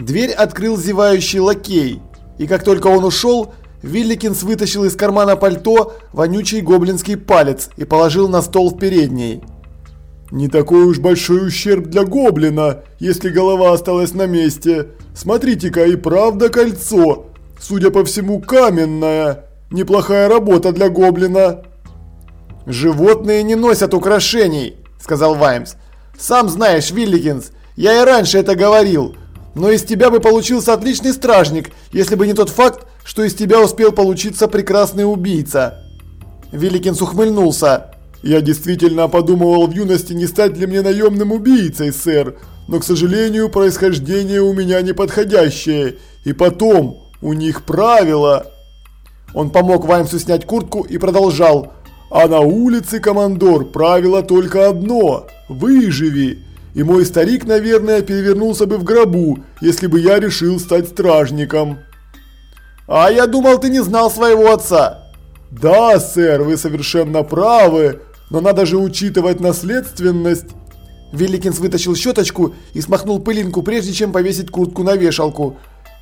Дверь открыл зевающий лакей, и как только он ушел, Вилликинс вытащил из кармана пальто вонючий гоблинский палец и положил на стол в передней. «Не такой уж большой ущерб для гоблина, если голова осталась на месте. Смотрите-ка, и правда кольцо. Судя по всему, каменное. Неплохая работа для гоблина». «Животные не носят украшений», – сказал Ваймс. «Сам знаешь, Вилликинс, я и раньше это говорил. Но из тебя бы получился отличный стражник, если бы не тот факт, что из тебя успел получиться прекрасный убийца. Великинс ухмыльнулся. Я действительно подумывал в юности, не стать ли мне наемным убийцей, сэр. Но, к сожалению, происхождение у меня неподходящее. И потом, у них правила. Он помог Ваймсу снять куртку и продолжал. А на улице, командор, правило только одно – выживи. И мой старик, наверное, перевернулся бы в гробу, если бы я решил стать стражником. А я думал, ты не знал своего отца. Да, сэр, вы совершенно правы, но надо же учитывать наследственность. Великинс вытащил щеточку и смахнул пылинку, прежде чем повесить куртку на вешалку.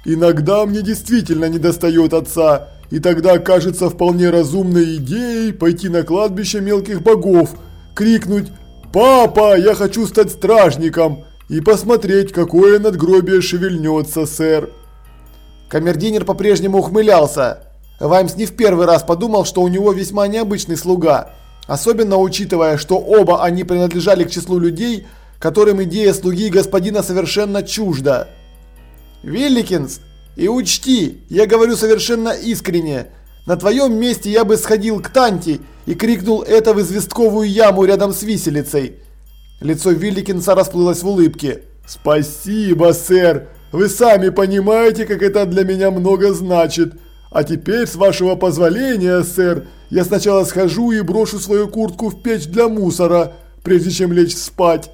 Иногда мне действительно недостает отца, и тогда кажется вполне разумной идеей пойти на кладбище мелких богов, крикнуть «Папа, я хочу стать стражником!» и посмотреть, какое надгробие шевельнется, сэр. Камердинер по-прежнему ухмылялся. Ваймс не в первый раз подумал, что у него весьма необычный слуга. Особенно учитывая, что оба они принадлежали к числу людей, которым идея слуги господина совершенно чужда. «Вилликинс, и учти, я говорю совершенно искренне, на твоем месте я бы сходил к Танти и крикнул это в известковую яму рядом с виселицей». Лицо Вилликинса расплылось в улыбке. «Спасибо, сэр! Вы сами понимаете, как это для меня много значит. А теперь, с вашего позволения, сэр, я сначала схожу и брошу свою куртку в печь для мусора, прежде чем лечь спать».